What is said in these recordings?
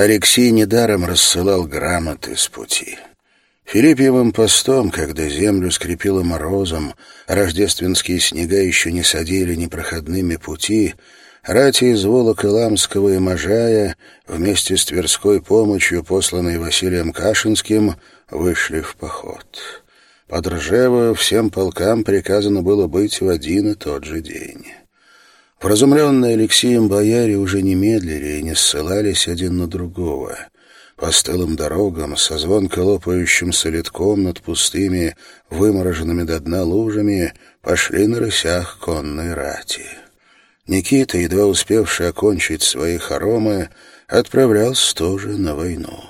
Алексей недаром рассылал грамоты с пути. Филиппьевым постом, когда землю скрепило морозом, рождественские снега еще не садили непроходными пути, рати из Волоколамского и Можая вместе с Тверской помощью, посланной Василием Кашинским, вышли в поход. Под Ржево всем полкам приказано было быть в один и тот же день. Вразумленные Алексеем бояре уже не медлили и не ссылались один на другого. По стылым дорогам, со звонко лопающим солидком над пустыми, вымороженными до дна лужами, пошли на рысях конной рати. Никита, едва успевший окончить свои хоромы, отправлялся тоже на войну.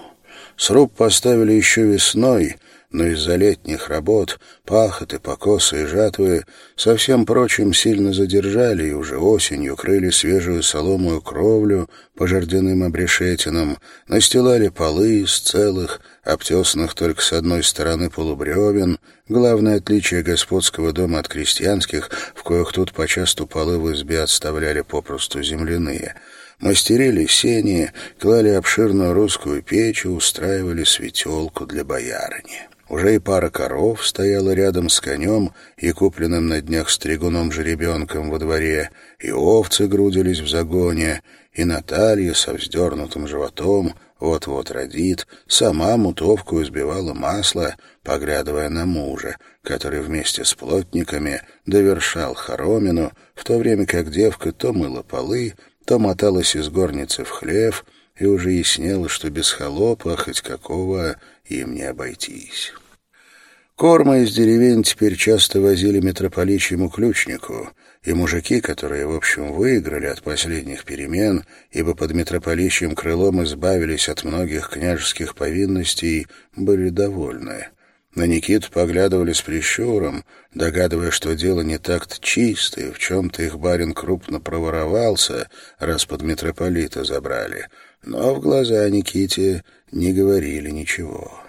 Сруб поставили еще весной — но из-за летних работ, пахоты, покосы и жатвы со всем прочим сильно задержали и уже осенью крыли свежую соломую кровлю по жердяным обрешетинам, настилали полы из целых, обтесанных только с одной стороны полубревен, главное отличие господского дома от крестьянских, в коих тут почасту полы в избе отставляли попросту земляные — мастерили сени, клали обширную русскую печь и устраивали светелку для боярыни. Уже и пара коров стояла рядом с конем и купленным на днях стригуном жеребенком во дворе, и овцы грудились в загоне, и Наталья со вздернутым животом вот-вот родит, сама мутовку избивала масло, поглядывая на мужа, который вместе с плотниками довершал хоромину, в то время как девка то мыла полы, то моталась из горницы в хлев и уже яснело, что без холопа хоть какого им не обойтись. Корма из деревень теперь часто возили митрополичьему ключнику, и мужики, которые, в общем, выиграли от последних перемен, ибо под митрополичьим крылом избавились от многих княжеских повинностей, были довольны. На Никиту поглядывали с прищуром, догадывая, что дело не так-то чисто, и в чем-то их барин крупно проворовался, раз под митрополита забрали. Но в глаза Никите не говорили ничего.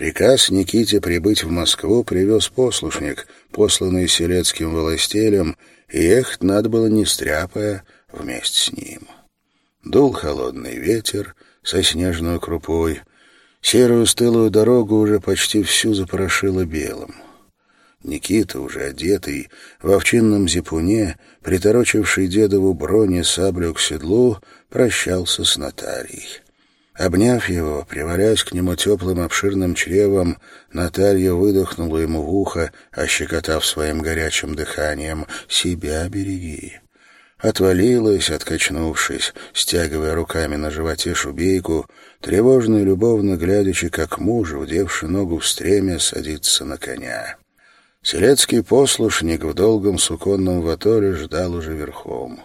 Приказ Никите прибыть в Москву привез послушник, посланный селецким властелем, и ехать надо было не стряпая вместе с ним. Дул холодный ветер со снежной крупой, серую стылую дорогу уже почти всю запорошило белым. Никита, уже одетый, в овчинном зипуне, приторочивший дедову броне саблю к седлу, прощался с нотарией. Обняв его, привалясь к нему теплым обширным чревом, Наталья выдохнула ему в ухо, ощекотав своим горячим дыханием «Себя береги». Отвалилась, откачнувшись, стягивая руками на животе шубейку, тревожно и любовно глядячи, как муж, удевший ногу в стреме, садится на коня. Селецкий послушник в долгом суконном ваторе ждал уже верхом.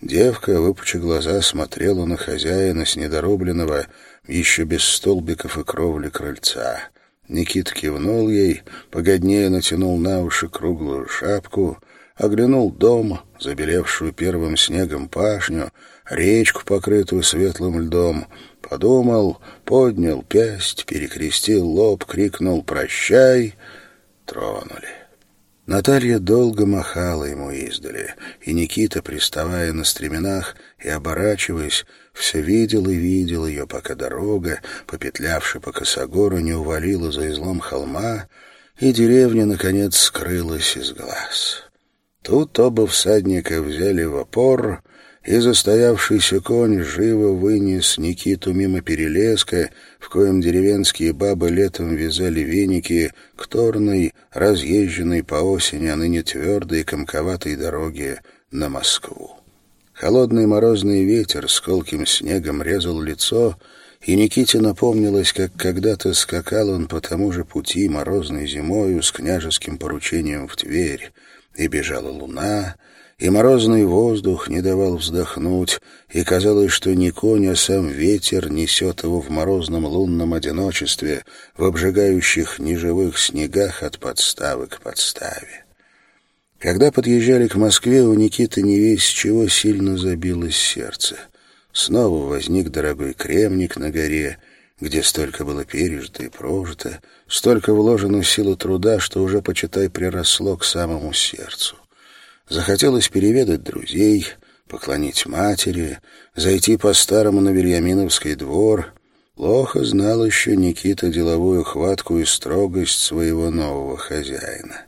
Девка, выпучив глаза, смотрела на хозяина с недорубленного, еще без столбиков и кровли крыльца. Никит кивнул ей, погоднее натянул на уши круглую шапку, оглянул дом, забелевшую первым снегом пашню, речку, покрытую светлым льдом, подумал, поднял пясть, перекрестил лоб, крикнул «Прощай!» Тронули. Наталья долго махала ему издали, и Никита, приставая на стременах и оборачиваясь, все видел и видел ее, пока дорога, попетлявшая по косогору, не увалила за излом холма, и деревня, наконец, скрылась из глаз. Тут оба всадника взяли в опор, и застоявшийся конь живо вынес Никиту мимо перелеска, в коем деревенские бабы летом вязали веники к торной, разъезженной по осени, а ныне твердой комковатой дороге на Москву. Холодный морозный ветер с колким снегом резал лицо, и Никите напомнилось, как когда-то скакал он по тому же пути морозной зимою с княжеским поручением в Тверь, и бежала луна, и морозный воздух не давал вздохнуть, и казалось, что не конь, а сам ветер несет его в морозном лунном одиночестве, в обжигающих неживых снегах от подставы к подставе. Когда подъезжали к Москве, у Никиты не весь чего сильно забилось сердце. Снова возник дорогой кремник на горе, где столько было пережито и прожито, столько вложено силы труда, что уже, почитай, приросло к самому сердцу. Захотелось переведать друзей, поклонить матери, зайти по-старому на Вильяминовский двор. Плохо знал еще Никита деловую хватку и строгость своего нового хозяина.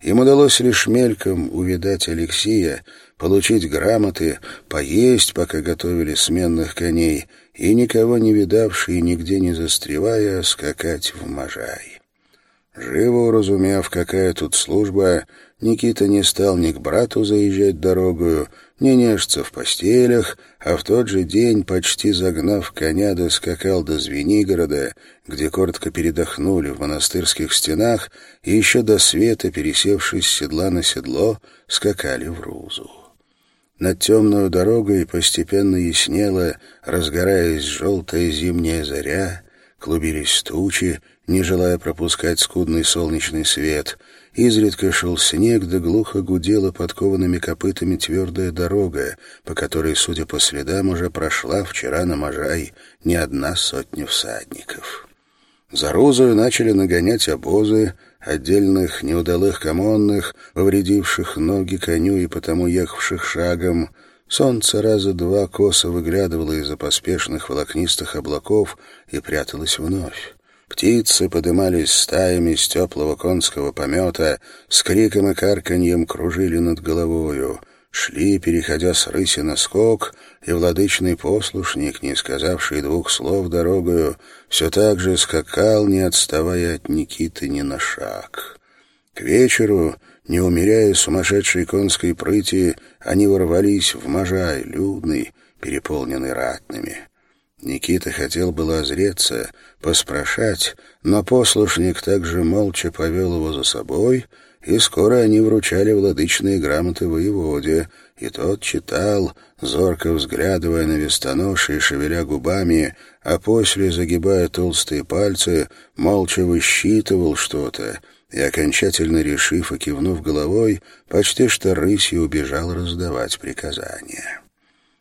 Им удалось лишь мельком увидать Алексея, получить грамоты, поесть, пока готовили сменных коней, и, никого не видавший нигде не застревая, скакать в Можай. Живо уразумев, какая тут служба, Никита не стал ни к брату заезжать дорогою, не нежиться в постелях, а в тот же день, почти загнав коня, доскакал до Звенигорода, где коротко передохнули в монастырских стенах и еще до света, пересевшись с седла на седло, скакали в Рузу. Над темную дорогой постепенно яснело, разгораясь желтая зимняя заря, клубились тучи, не желая пропускать скудный солнечный свет — Изредка шел снег, да глухо гудела подкованными копытами твердая дорога, по которой, судя по следам, уже прошла вчера на Можай не одна сотня всадников. За Рузою начали нагонять обозы, отдельных неудалых комонных, повредивших ноги коню и потому ехавших шагом. Солнце раза два косо выглядывало из-за поспешных волокнистых облаков и пряталось вновь. Птицы подымались стаями с теплого конского помета, с криком и карканьем кружили над головою. Шли, переходя с рыси на скок, и владычный послушник, не сказавший двух слов дорогою, все так же скакал, не отставая от Никиты ни на шаг. К вечеру, не умеряя сумасшедшей конской прыти, они ворвались в Можай, людный, переполненный ратными. Никита хотел было озреться, поспрашать, но послушник также молча повел его за собой, и скоро они вручали владычные грамоты воеводе, и тот читал, зорко взглядывая на вестоноши и шевеля губами, а после, загибая толстые пальцы, молча высчитывал что-то, и, окончательно решив и кивнув головой, почти что рысью убежал раздавать приказания.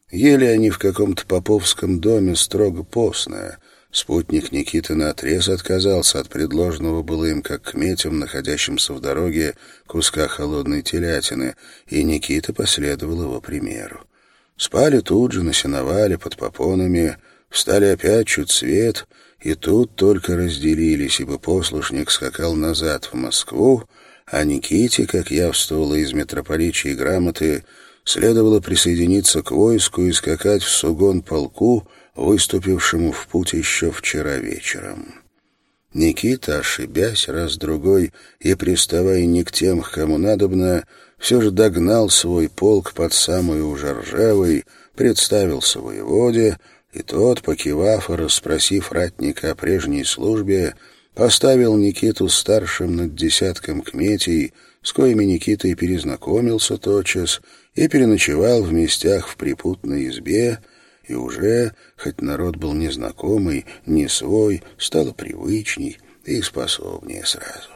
Ели они в каком-то поповском доме строго постное. Спутник Никиты наотрез отказался от предложенного было им как кметям, находящимся в дороге, куска холодной телятины, и Никита последовал его примеру. Спали тут же, насиновали под попонами, встали опять чуть свет, и тут только разделились, ибо послушник скакал назад в Москву, а Никите, как явствовало из митрополичьей грамоты, следовало присоединиться к войску и скакать в сугон полку, выступившему в путь еще вчера вечером. Никита, ошибясь раз-другой и приставая не к тем, кому надобно, все же догнал свой полк под самую уже ржавой, представился воеводе, и тот, покивав и расспросив ратника о прежней службе, поставил Никиту старшим над десятком кметей, с коими Никита и перезнакомился тотчас, и переночевал в местях в припутной избе, и уже, хоть народ был незнакомый, не свой, стало привычней и способнее сразу.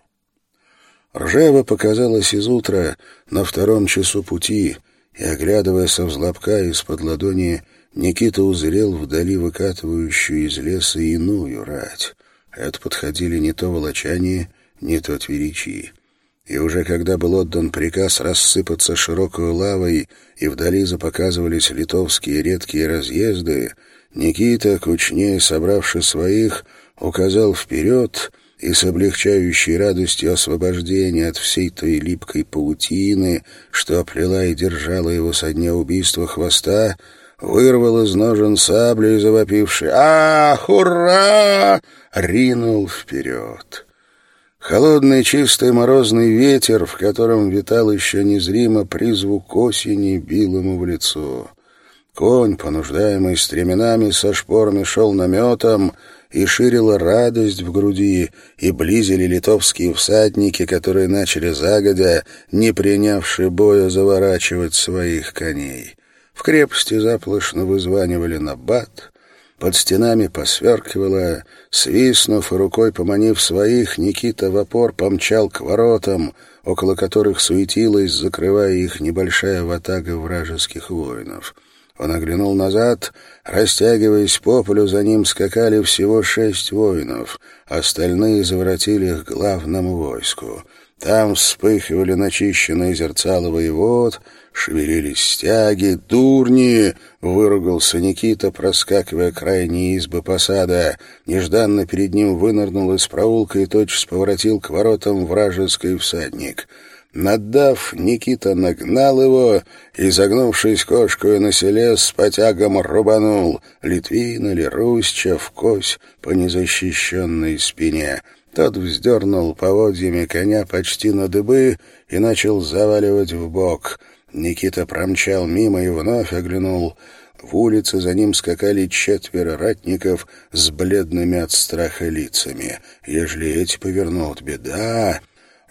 Ржева показалась из утра на втором часу пути, и, оглядывая со взлобка из-под ладони, Никита узрел вдали выкатывающую из леса иную рать. Это подходили не то волочане, не то тверичи и уже когда был отдан приказ рассыпаться широкой лавой, и вдали запоказывались литовские редкие разъезды, Никита, кучнее собравши своих, указал вперед и с облегчающей радостью освобождения от всей той липкой паутины, что оплела и держала его со дня убийства хвоста, вырвал из ножен сабли, завопивший «Ах, ура!» ринул вперед. Холодный чистый морозный ветер, в котором витал еще незримо призвук осени, бил ему в лицо. Конь, понуждаемый стременами со шпорами, шел наметом, и ширила радость в груди, и близили литовские всадники, которые начали загодя, не принявши боя, заворачивать своих коней. В крепости заплышно вызванивали на бат, под стенами посверкивало, свистнув и рукой поманив своих, Никита в опор помчал к воротам, около которых суетилась, закрывая их небольшая ватага вражеских воинов. Он оглянул назад, растягиваясь по полю, за ним скакали всего шесть воинов, остальные заворотили их к главному войску. Там вспыхивали начищенные зерцала воевод, шевелились стяги, дурни, выругался Никита, проскакивая крайние избы посада. Нежданно перед ним вынырнул из проулка и тотчас поворотил к воротам вражеский всадник — Надав, Никита нагнал его и, загнувшись кошкою на селе, с потягом рубанул Литвин или Русча в кось по незащищенной спине. Тот вздернул поводьями коня почти на дыбы и начал заваливать в бок. Никита промчал мимо и вновь оглянул. В улице за ним скакали четверо ратников с бледными от страха лицами. Ежели эти повернут, беда...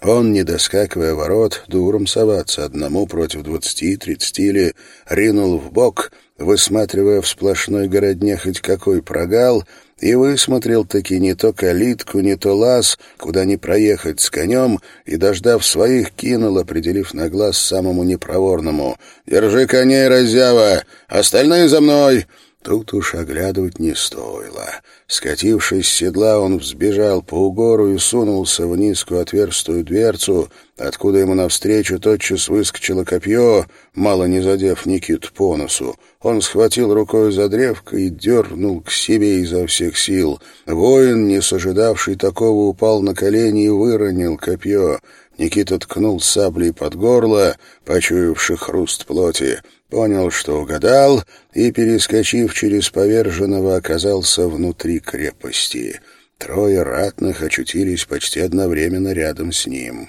Он, не доскакивая ворот, дуром соваться одному против двадцати-тридцати или ринул в бок, высматривая в сплошной городне хоть какой прогал, и высмотрел таки не то калитку, не то лаз, куда не проехать с конем, и, дождав своих, кинул, определив на глаз самому непроворному. «Держи коней, раззява! Остальные за мной!» Тут уж оглядывать не стоило. Скатившись с седла, он взбежал по угору и сунулся в низкую отверстую дверцу, откуда ему навстречу тотчас выскочило копье, мало не задев Никит по носу. Он схватил рукой за древко и дернул к себе изо всех сил. Воин, не сожидавший такого, упал на колени и выронил копье. Никита ткнул саблей под горло, почуявший хруст плоти понял, что угадал, и, перескочив через поверженного, оказался внутри крепости. Трое ратных очутились почти одновременно рядом с ним.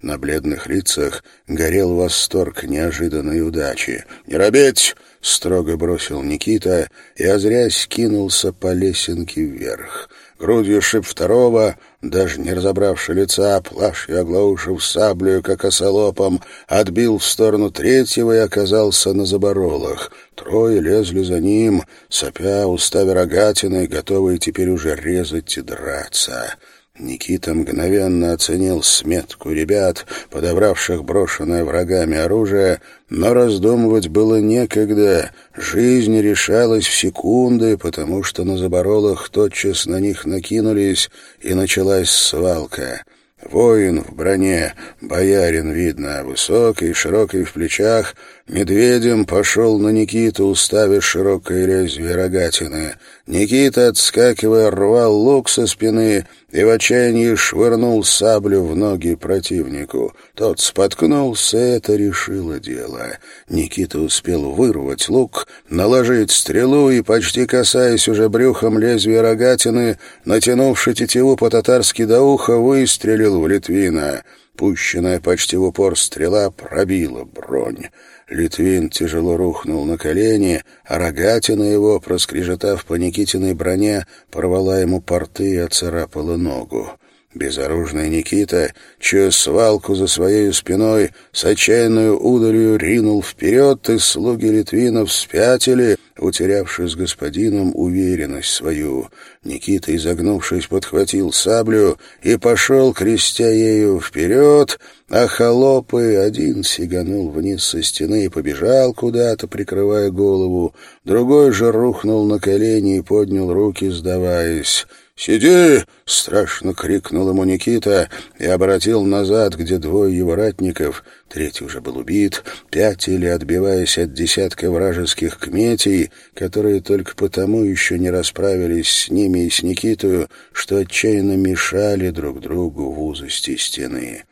На бледных лицах горел восторг неожиданной удачи. «Не робеть!» — строго бросил Никита и, озрясь, кинулся по лесенке вверх грудью шип второго, даже не разобравши лица, плашью оглаушив саблею, как осолопом, отбил в сторону третьего и оказался на заборолах. Трое лезли за ним, сопя, уставя рогатиной, готовые теперь уже резать и драться. Никита мгновенно оценил сметку ребят, подобравших брошенное врагами оружие, но раздумывать было некогда. Жизнь решалась в секунды, потому что на заборолах тотчас на них накинулись, и началась свалка. Воин в броне, боярин, видно, высокий, широкий в плечах, медведем пошел на Никиту, уставив широкое лезвие рогатины. Никита, отскакивая, рвал лук со спины и в отчаянии швырнул саблю в ноги противнику. Тот споткнулся, это решило дело. Никита успел вырвать лук, наложить стрелу и, почти касаясь уже брюхом лезвия рогатины, натянувши тетиву по-татарски до уха, выстрелил в Литвина. Пущенная почти в упор стрела пробила бронь. Литвин тяжело рухнул на колени, а рогатина его, проскрежетав по Никитиной броне, порвала ему порты и оцарапала ногу. Безоружный Никита, чью свалку за своей спиной с отчаянной удалью ринул вперед, и слуги Литвинов спятили, утерявши с господином уверенность свою. Никита, изогнувшись, подхватил саблю и пошел, крестя ею вперед, а холопы один сиганул вниз со стены и побежал куда-то, прикрывая голову, другой же рухнул на колени и поднял руки, сдаваясь. «Сиди!» — страшно крикнул ему Никита и обратил назад, где двое его ратников, третий уже был убит, пятили, отбиваясь от десятка вражеских кметей, которые только потому еще не расправились с ними и с Никитою, что отчаянно мешали друг другу в узости стены.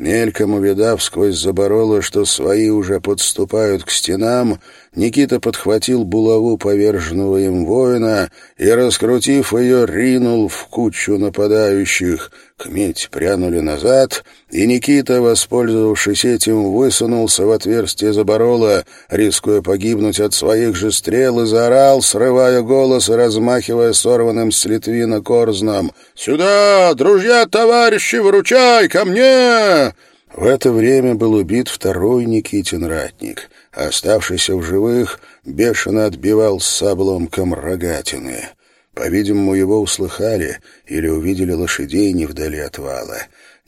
Мельком увидав сквозь забороло, что свои уже подступают к стенам, Никита подхватил булаву поверженного им воина и, раскрутив ее, ринул в кучу нападающих. Кметь прянули назад, и Никита, воспользовавшись этим, высунулся в отверстие заборола, рискуя погибнуть от своих же стрел, и заорал, срывая голос и размахивая сорванным с Литвина корзном. «Сюда, друзья, товарищи, выручай, ко мне!» В это время был убит второй Никитин ратник, а оставшийся в живых бешено отбивал с обломком рогатины. По-видимому, его услыхали или увидели лошадей не вдали от вала.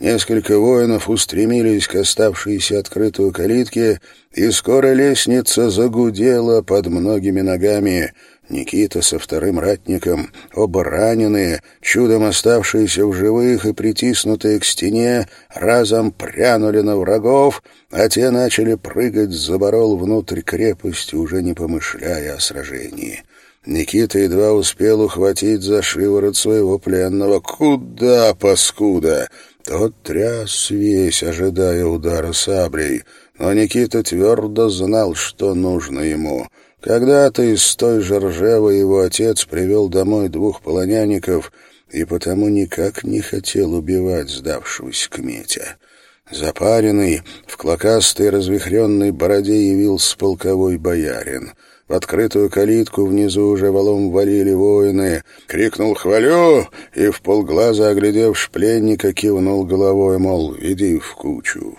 Несколько воинов устремились к оставшейся открытую калитке, и скоро лестница загудела под многими ногами. Никита со вторым ратником, оба раненые, чудом оставшиеся в живых и притиснутые к стене, разом прянули на врагов, а те начали прыгать заборол внутрь крепости, уже не помышляя о сражении. Никита едва успел ухватить за шиворот своего пленного. «Куда, паскуда?» Тот тряс весь, ожидая удара саблей, но Никита твердо знал, что нужно ему. Когда-то из той же ржавы его отец привел домой двух полонянников и потому никак не хотел убивать сдавшегося кметя. Запаренный, в клокастой развихренной бороде явился полковой боярин — в открытую калитку внизу уже валом валили воины. Крикнул «Хвалю!» и в полглаза, оглядевши пленника, кивнул головой, мол, иди в кучу.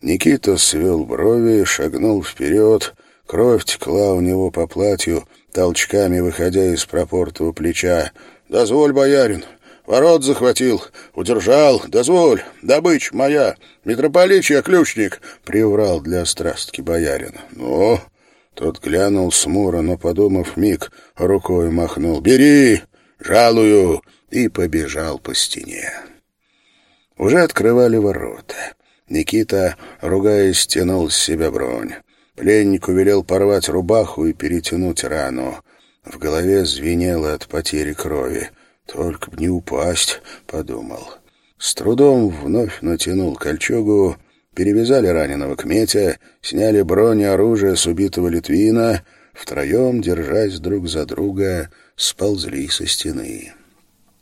Никита свел брови, шагнул вперед. Кровь текла у него по платью, толчками выходя из пропортого плеча. «Дозволь, боярин!» Ворот захватил, удержал, дозволь, добыча моя, митрополич я ключник, — приврал для страстки боярин. Ну, тот глянул смуро, но, подумав миг, рукой махнул. «Бери! Жалую!» и побежал по стене. Уже открывали ворота. Никита, ругаясь, стянул с себя бронь. Пленнику велел порвать рубаху и перетянуть рану. В голове звенело от потери крови. «Только б не упасть», — подумал. С трудом вновь натянул кольчугу перевязали раненого к мете, сняли бронь и оружие с убитого Литвина, втроем, держась друг за друга, сползли со стены.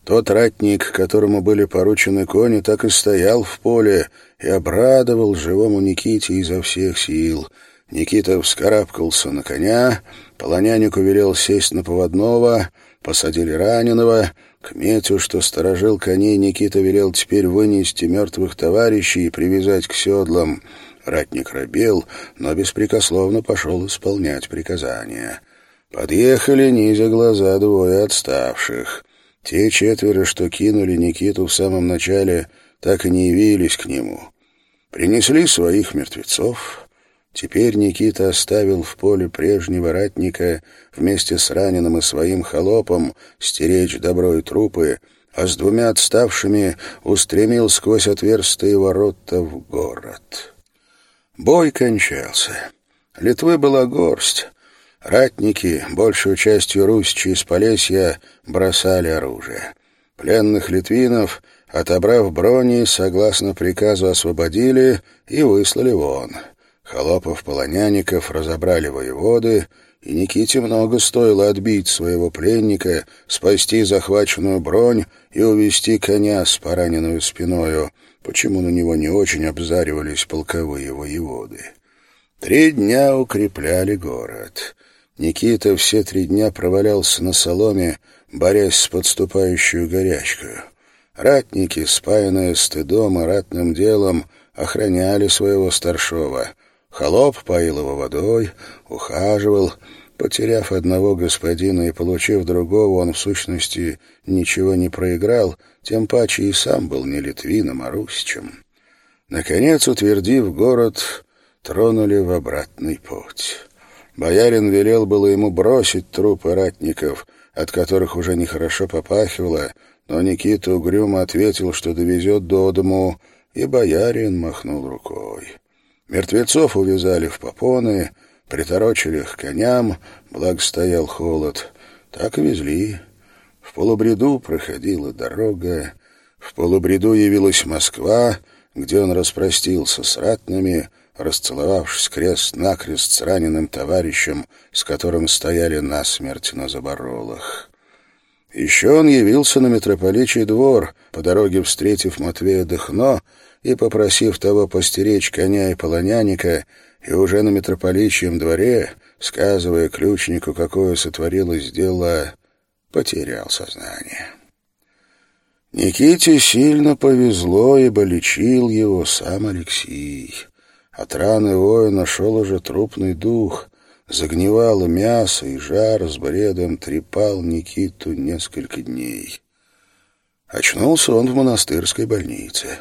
Тот ратник, которому были поручены кони, так и стоял в поле и обрадовал живому Никите изо всех сил. Никита вскарабкался на коня, полонянику велел сесть на поводного, посадили раненого — к Метю, что сторожил коней, Никита велел теперь вынести мертвых товарищей и привязать к седлам. Ратник робел, но беспрекословно пошел исполнять приказания. Подъехали, низя глаза, двое отставших. Те четверо, что кинули Никиту в самом начале, так и не явились к нему. Принесли своих мертвецов, Теперь Никита оставил в поле прежнего ратника вместе с раненым и своим холопом стеречь добро и трупы, а с двумя отставшими устремил сквозь отверстые ворота в город. Бой кончался. Литвы была горсть. Ратники, большую частью русичи из Полесья, бросали оружие. Пленных литвинов, отобрав брони, согласно приказу освободили и выслали вон — Холопов-полоняников разобрали воеводы, и Никите много стоило отбить своего пленника, спасти захваченную бронь и увести коня с пораненную спиною, почему на него не очень обзаривались полковые воеводы. Три дня укрепляли город. Никита все три дня провалялся на соломе, борясь с подступающей горячкой. Ратники, спаянные стыдом и ратным делом, охраняли своего старшего — Холоп поил его водой, ухаживал. Потеряв одного господина и получив другого, он, в сущности, ничего не проиграл, тем паче и сам был не Литвином, а Русичем. Наконец, утвердив город, тронули в обратный путь. Боярин велел было ему бросить трупы ратников, от которых уже нехорошо попахивало, но Никита угрюмо ответил, что довезет до дому, и боярин махнул рукой. Мертвецов увязали в попоны, приторочили их коням, благо стоял холод. Так и везли. В полубреду проходила дорога. В полубреду явилась Москва, где он распростился с ратными, расцеловавшись крест-накрест с раненым товарищем, с которым стояли насмерть на заборолах. Еще он явился на митрополичий двор, по дороге встретив Матвея Дыхно, и, попросив того постеречь коня и полоняника, и уже на митрополичьем дворе, сказывая ключнику, какое сотворилось дело, потерял сознание. Никите сильно повезло, ибо лечил его сам Алексей. От раны воина шел уже трупный дух, загнивало мясо, и жар с бредом трепал Никиту несколько дней. Очнулся он в монастырской больнице.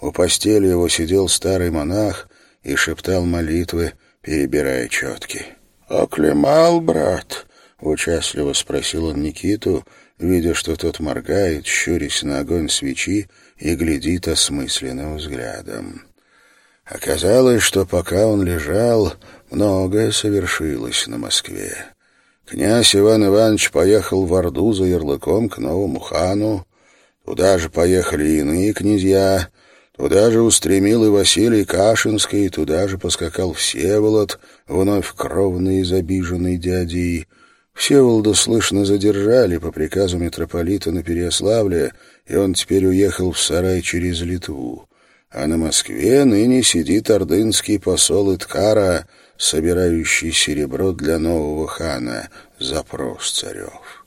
У постели его сидел старый монах и шептал молитвы, перебирая четки. «Оклемал, брат!» — участливо спросил он Никиту, видя, что тот моргает, щурясь на огонь свечи и глядит осмысленным взглядом. Оказалось, что пока он лежал, многое совершилось на Москве. Князь Иван Иванович поехал в Орду за ярлыком к новому хану. Туда же поехали иные князья. Туда же устремил и Василий Кашинский, туда же поскакал Всеволод, вновь кровный из обиженной дядей. Всеволода, слышно, задержали по приказу митрополита на Переяславле, и он теперь уехал в сарай через Литву. А на Москве ныне сидит ордынский посол Иткара, собирающий серебро для нового хана, запрос царев.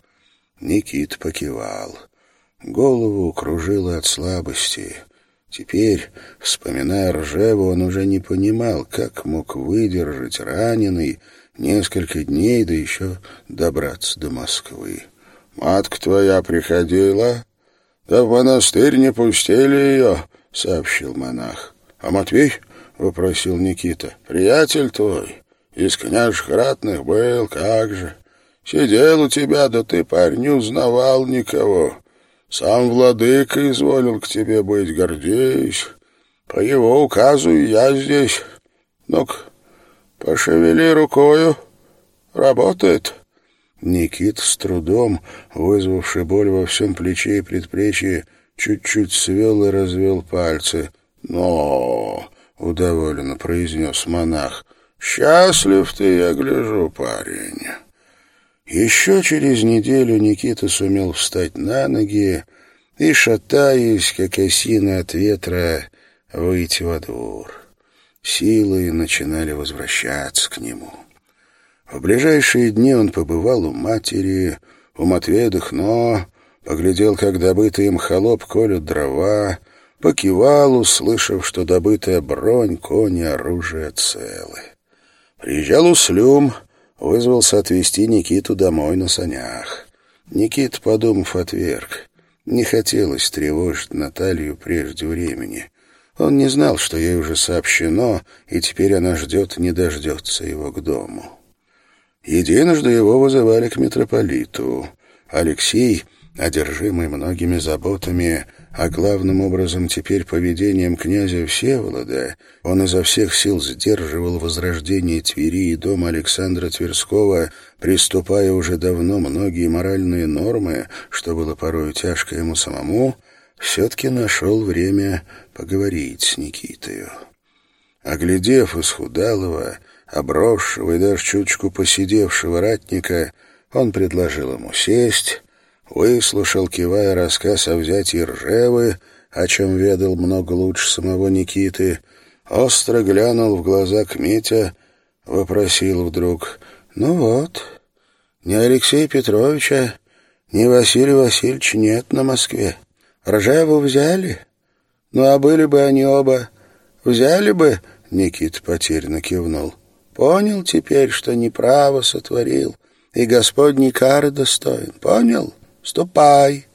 Никит покивал. Голову кружило от слабости. Теперь, вспоминая Ржеву, он уже не понимал, как мог выдержать раненый несколько дней, да еще добраться до Москвы. «Матка твоя приходила, да в монастырь не пустили ее», — сообщил монах. «А Матвей?» — вопросил Никита. «Приятель твой, из княжих ратных был, как же. Сидел у тебя, да ты, парень, не узнавал никого. Сам владыка изволил к тебе быть, гордеюсь. По его указу я здесь. Ну-ка, пошевели рукою. Работает». Никит с трудом, вызвавший боль во всем плече и предплечье, чуть-чуть свел и развел пальцы. «Но...» — удоволенно произнес монах. «Счастлив ты, я гляжу, парень». Еще через неделю Никита сумел встать на ноги и, шатаясь, как осина от ветра, выйти во двор. Силы начинали возвращаться к нему. В ближайшие дни он побывал у матери, у Матвея Дыхно, поглядел, как добытый им холоп колют дрова, покивал, услышав, что добытая бронь, кони, оружие целы. Приезжал Услюм, вызвался отвезти Никиту домой на санях. Никит, подумав, отверг. Не хотелось тревожить Наталью прежде времени. Он не знал, что ей уже сообщено, и теперь она ждет, не дождется его к дому. Единожды его вызывали к митрополиту. Алексей, одержимый многими заботами, а главным образом теперь поведением князя Всеволода, он изо всех сил сдерживал возрождение Твери и дома Александра Тверского, приступая уже давно многие моральные нормы, что было порою тяжко ему самому, все-таки нашел время поговорить с Никитою. Оглядев исхудалого, обросшего и даже чуточку посидевшего ратника, он предложил ему сесть, выслушал, кивая рассказ о взятии Ржевы, о чем ведал много лучше самого Никиты, остро глянул в глаза к Митя, вопросил вдруг, «Ну вот, ни Алексея Петровича, ни Василия Васильевича нет на Москве. Ржеву взяли? Ну, а были бы они оба, взяли бы?» Никит потерянно кивнул. «Понял теперь, что неправо сотворил, и Господней кары достоин. Понял?» Ступай.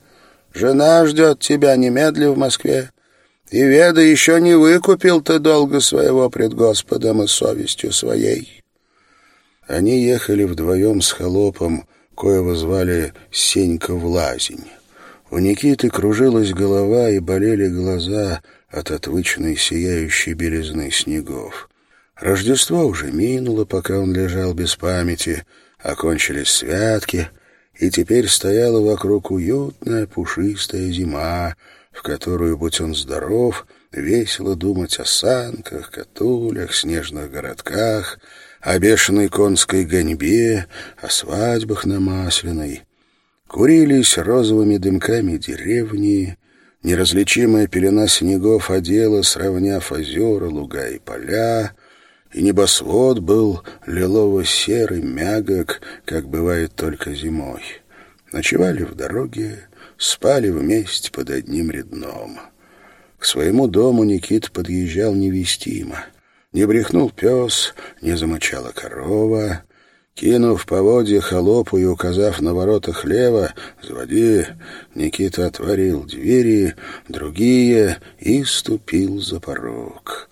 Жена ждет тебя немедли в Москве. И веда еще не выкупил ты долго своего пред Господом и совестью своей. Они ехали вдвоем с холопом, коего звали Сенька Влазень. У Никиты кружилась голова и болели глаза от отвычной сияющей белизны снегов. Рождество уже минуло, пока он лежал без памяти, окончились святки, и теперь стояла вокруг уютная пушистая зима, в которую, будь он здоров, весело думать о санках, катулях, снежных городках, о бешеной конской гоньбе, о свадьбах на Масляной. Курились розовыми дымками деревни, неразличимая пелена снегов одела, сравняв озера, луга и поля — и небосвод был лилово-серый, мягок, как бывает только зимой. Ночевали в дороге, спали вместе под одним рядном. К своему дому Никит подъезжал невестимо. Не брехнул пес, не замычала корова. Кинув поводья холопу и указав на ворота хлева «Заводи!», Никита отворил двери, другие и ступил за порог.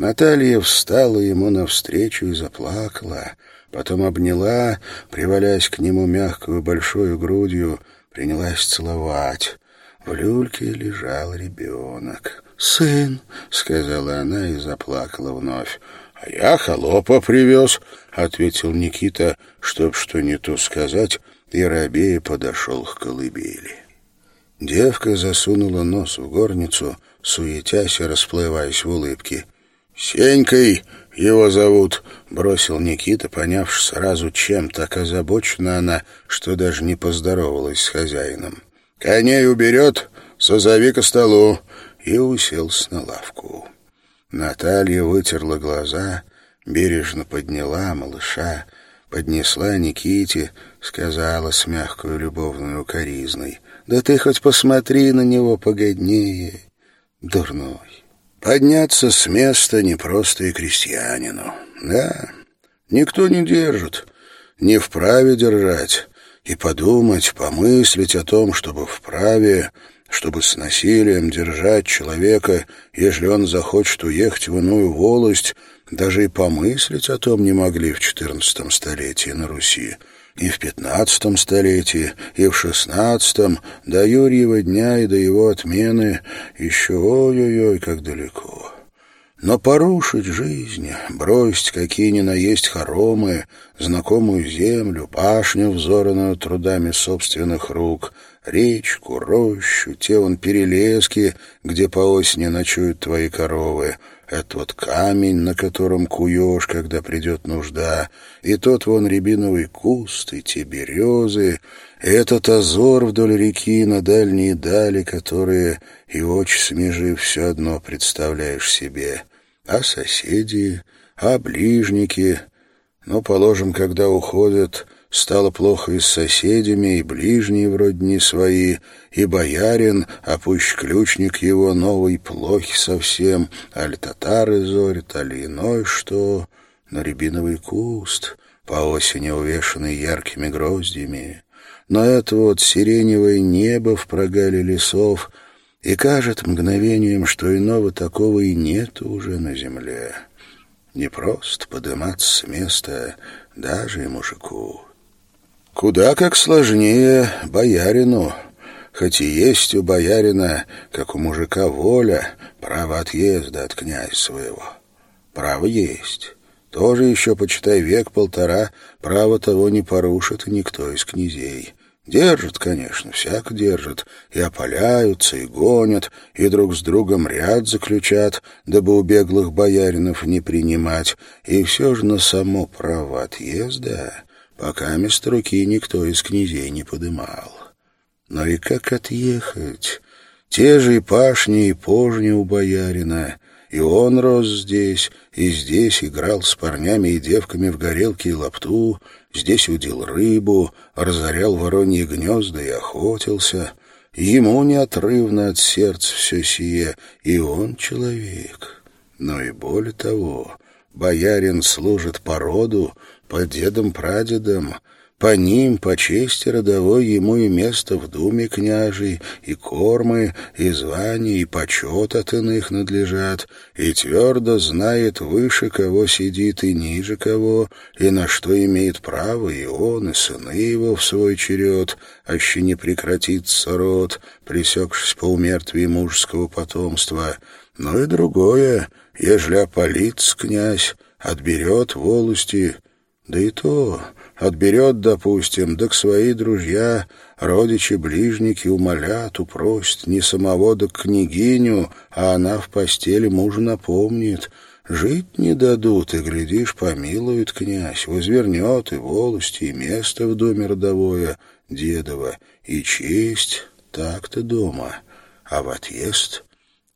Наталья встала ему навстречу и заплакала. потом обняла, привалясь к нему мягкую большой грудью, принялась целовать. В люльке лежал ребенок. «Сын», — сказала она и заплакала вновь. «А я холопа привез», — ответил Никита, чтоб что не то сказать, и Рабея подошел к колыбели. Девка засунула нос в горницу, суетясь и расплываясь в улыбке. «Сенькой его зовут», — бросил Никита, поняв сразу, чем так озабочена она, что даже не поздоровалась с хозяином. «Коней уберет, созови ко столу», и уселся на лавку. Наталья вытерла глаза, бережно подняла малыша, поднесла Никите, сказала с мягкой любовной укоризной. «Да ты хоть посмотри на него погоднее, дурной». Подняться с места не просто и крестьянину. Да, никто не держит, не вправе держать. И подумать, помыслить о том, чтобы вправе чтобы с насилием держать человека, ежели он захочет уехать в иную волость, даже и помыслить о том не могли в четырнадцатом столетии на Руси. И в пятнадцатом столетии, и в шестнадцатом, до Юрьева дня и до его отмены, еще ой-ой-ой, как далеко. Но порушить жизнь, бросить какие ни наесть хоромы, знакомую землю, пашню, взоранную трудами собственных рук — речку, рощу, те вон перелески, где по осени ночуют твои коровы, это вот камень, на котором куешь, когда придет нужда, и тот вон рябиновый куст, и те березы, этот озор вдоль реки на дальние дали, которые и очи смежив все одно представляешь себе, а соседи, а ближники, ну, положим, когда уходят Стало плохо и с соседями, и ближние вроде не свои, и боярин, а пусть ключник его новый плохи совсем, али татары зорят, али иной что, на рябиновый куст, по осени увешанный яркими гроздьями. Но это вот сиреневое небо в прогале лесов, и кажет мгновением, что иного такого и нет уже на земле. Не просто подыматься с места даже и мужику. Куда как сложнее боярину, хоть и есть у боярина, как у мужика, воля, право отъезда от князя своего. Право есть. Тоже еще, почитай, век-полтора, право того не порушит никто из князей. Держат, конечно, всяк держат, и опаляются, и гонят, и друг с другом ряд заключат, дабы у беглых бояринов не принимать, и все же на само право отъезда пока мест руки никто из князей не подымал. Но и как отъехать? Те же и пашни, и пожни у боярина, и он рос здесь, и здесь играл с парнями и девками в горелке и лапту, здесь удил рыбу, разорял вороньи гнезда и охотился. Ему неотрывно от сердца все сие, и он человек. Но и более того, боярин служит породу, по дедам-прадедам, по ним, по чести родовой, ему и место в думе княжий, и кормы, и звания, и почет от иных надлежат, и твердо знает выше кого сидит и ниже кого, и на что имеет право и он, и сыны его в свой черед, аще не прекратится род, пресекшись по умертвии мужского потомства. Но и другое, ежели опалится князь, отберет волости — да и то отберет, допустим, да к свои друзья, родичи, ближники умолят, упросят не самого да княгиню, а она в постели мужа напомнит. Жить не дадут, и, глядишь, помилует князь, возвернет и волости, и место в доме родовое, дедово, и честь так-то дома. А в отъезд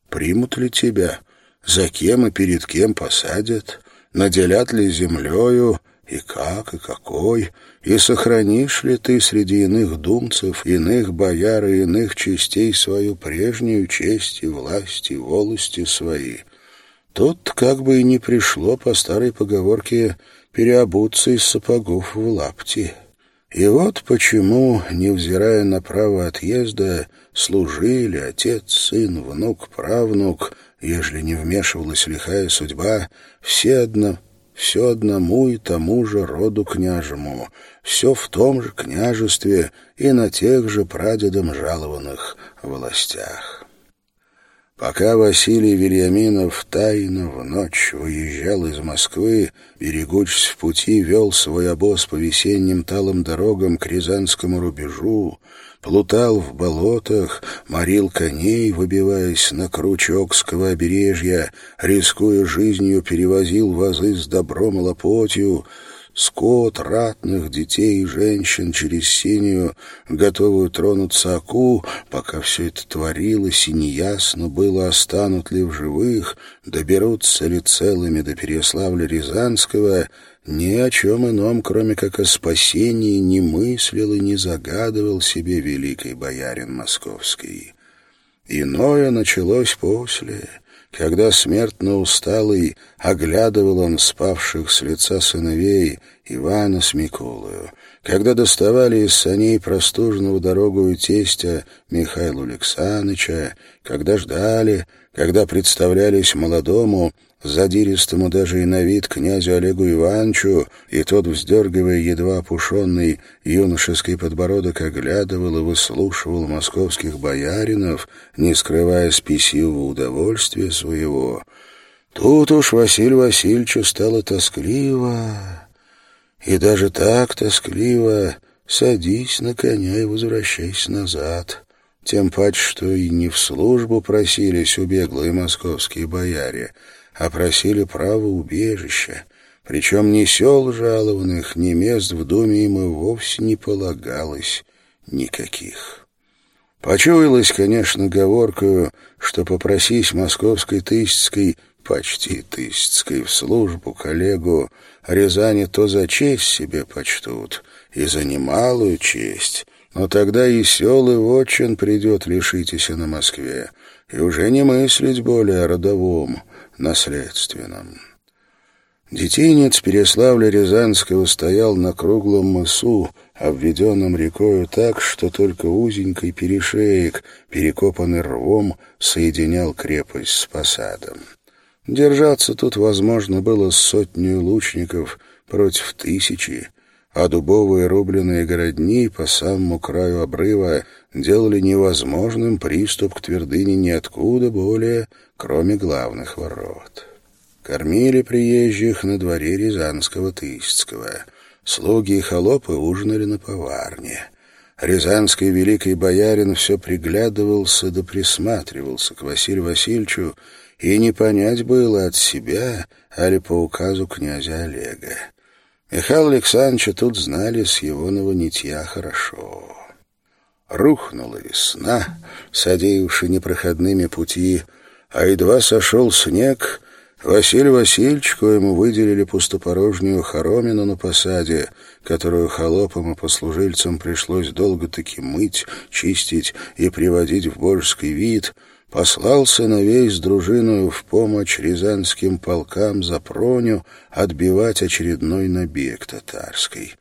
примут ли тебя, за кем и перед кем посадят, наделят ли землею, и как, и какой, и сохранишь ли ты среди иных думцев, иных бояр и иных частей свою прежнюю честь и власть и волости свои. Тут как бы и не пришло по старой поговорке переобуться из сапогов в лапти. И вот почему, невзирая на право отъезда, служили отец, сын, внук, правнук, ежели не вмешивалась лихая судьба, все одно все одному и тому же роду княжему, все в том же княжестве и на тех же прадедом жалованных властях. Пока Василий Вильяминов тайно в ночь выезжал из Москвы, берегучись в пути, вел свой обоз по весенним талым дорогам к Рязанскому рубежу, плутал в болотах, морил коней, выбиваясь на круче Окского обережья, рискуя жизнью, перевозил вазы с добром и лопотью, скот ратных детей и женщин через синюю, готовую тронуться оку, пока все это творилось и неясно было, останут ли в живых, доберутся ли целыми до Переславля-Рязанского, ни о чем ином, кроме как о спасении, не мыслил и не загадывал себе великий боярин московский. Иное началось после — когда смертно усталый оглядывал он спавших с лица сыновей Ивана с Миколою, когда доставали из саней простужного дорогу тестя Михаила Александровича, когда ждали, когда представлялись молодому, задиристому даже и на вид князю Олегу Ивановичу, и тот, вздергивая едва опушенный юношеский подбородок, оглядывал и выслушивал московских бояринов, не скрывая спесивого удовольствия своего. Тут уж Василию Васильевичу стало тоскливо, и даже так тоскливо «садись на коня и возвращайся назад». Тем паче, что и не в службу просились убеглые московские бояре — а просили право убежища, причем ни сел жалованных, ни мест в доме им и вовсе не полагалось никаких. Почуялось, конечно, говоркою, что попросись московской тысячской, почти тысячской, в службу коллегу Рязани то за честь себе почтут, и за немалую честь, но тогда и сел, и отчин придет лишитеся на Москве, и уже не мыслить более о родовом, наследственном. Детинец Переславля-Рязанского стоял на круглом мысу, обведенном рекою так, что только узенький перешеек, перекопанный рвом, соединял крепость с посадом. Держаться тут возможно было сотню лучников против тысячи, а дубовые рубленые городни по самому краю обрыва делали невозможным приступ к твердыне ниоткуда более, кроме главных ворот. Кормили приезжих на дворе Рязанского Тысяцкого. Слуги и холопы ужинали на поварне. Рязанский великий боярин все приглядывался да присматривался к Василию Васильевичу, и не понять было от себя, али по указу князя Олега. Михаил Александровича тут знали с его нитья хорошо. Рухнула весна, содеявши непроходными пути, а едва сошел снег, Василий Васильевич, коему выделили пустопорожнюю хоромину на посаде, которую холопам и послужильцам пришлось долго-таки мыть, чистить и приводить в божеский вид, послал сыновей с дружиной в помощь рязанским полкам за Проню отбивать очередной набег татарской.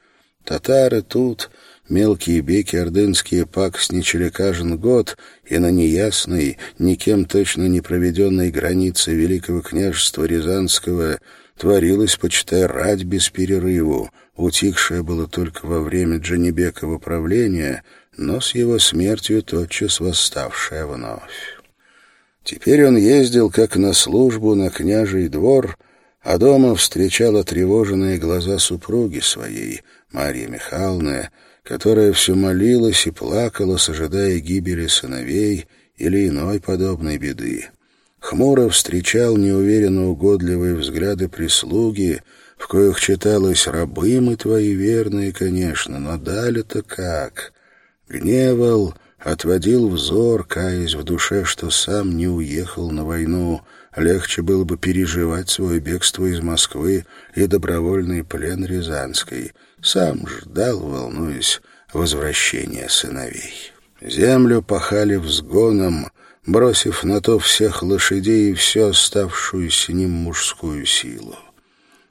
Татары тут Мелкие беки ордынские пакостничали каждый год, и на неясной, никем точно не проведенной границе Великого княжества Рязанского творилась, почитай, рать без перерыву, утихшая было только во время Джанибекова правления, но с его смертью тотчас восставшая вновь. Теперь он ездил как на службу на княжий двор, а дома встречал отревоженные глаза супруги своей, Марьи Михайловны, которая все молилась и плакала, ожидая гибели сыновей или иной подобной беды. Хмуро встречал неуверенно угодливые взгляды прислуги, в коих читалось «рабы мы твои верные, конечно, но дали-то как?» Гневал, отводил взор, каясь в душе, что сам не уехал на войну, легче было бы переживать свое бегство из Москвы и добровольный плен Рязанской — сам ждал, волнуясь, возвращения сыновей. Землю пахали взгоном, бросив на то всех лошадей и всю оставшуюся ним мужскую силу.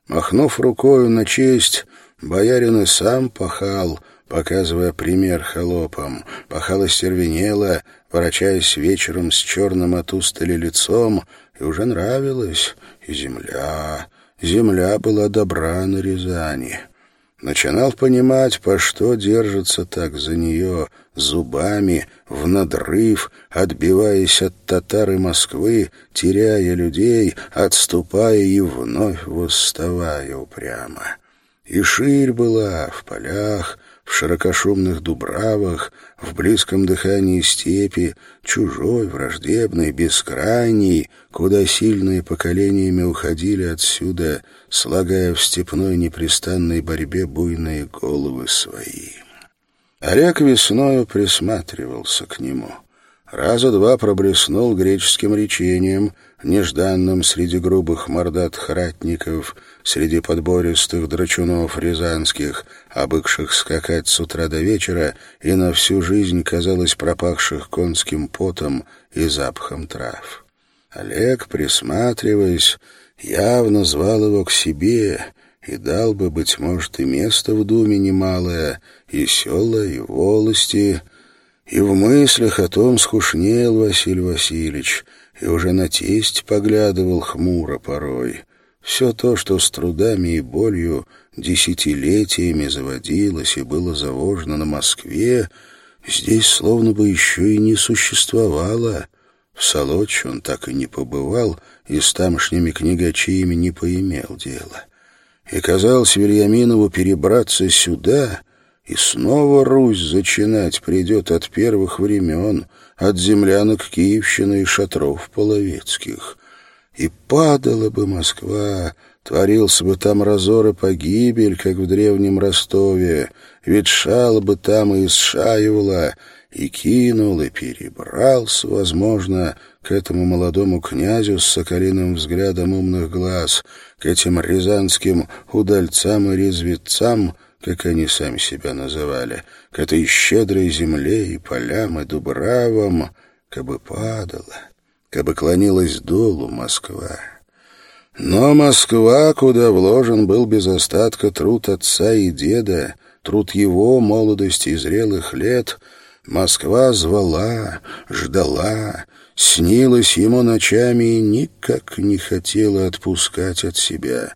Махнув рукою на честь, боярин и сам пахал, показывая пример холопам, пахал остервенело, ворочаясь вечером с черным от устали лицом, и уже нравилось и земля, земля была добра на Рязани. Начинал понимать, по что держится так за нее зубами, в надрыв, отбиваясь от татар и Москвы, теряя людей, отступая и вновь восставая упрямо. И ширь была в полях, в широкошумных дубравах, в близком дыхании степи, чужой, враждебной, бескрайней, куда сильные поколениями уходили отсюда, слагая в степной непрестанной борьбе буйные головы свои. Олег весною присматривался к нему. Раза два проблеснул греческим речением, нежданным среди грубых мордат хратников, среди подбористых драчунов рязанских, обыкших скакать с утра до вечера и на всю жизнь, казалось, пропахших конским потом и запахом трав. Олег, присматриваясь, явно звал его к себе и дал бы, быть может, и место в думе немалое, и села, и волости, и в мыслях о том скушнел Василий Васильевич, и уже на тесть поглядывал хмуро порой. Все то, что с трудами и болью десятилетиями заводилось и было завожено на Москве, здесь словно бы еще и не существовало. В Солодче он так и не побывал, и с тамошними книгачиями не поимел дела. И казалось Вильяминову перебраться сюда — и снова Русь зачинать придет от первых времен, от землянок Киевщины и шатров половецких. И падала бы Москва, творился бы там разор и погибель, как в древнем Ростове, ветшала бы там и исшаивала, и кинул, и перебрался, возможно, к этому молодому князю с соколиным взглядом умных глаз, к этим рязанским удальцам и резвецам, как они сами себя называли, к этой щедрой земле и полям, и дубравам, кабы падала, кабы клонилась долу Москва. Но Москва, куда вложен был без остатка труд отца и деда, труд его молодости и зрелых лет, Москва звала, ждала, снилась ему ночами и никак не хотела отпускать от себя.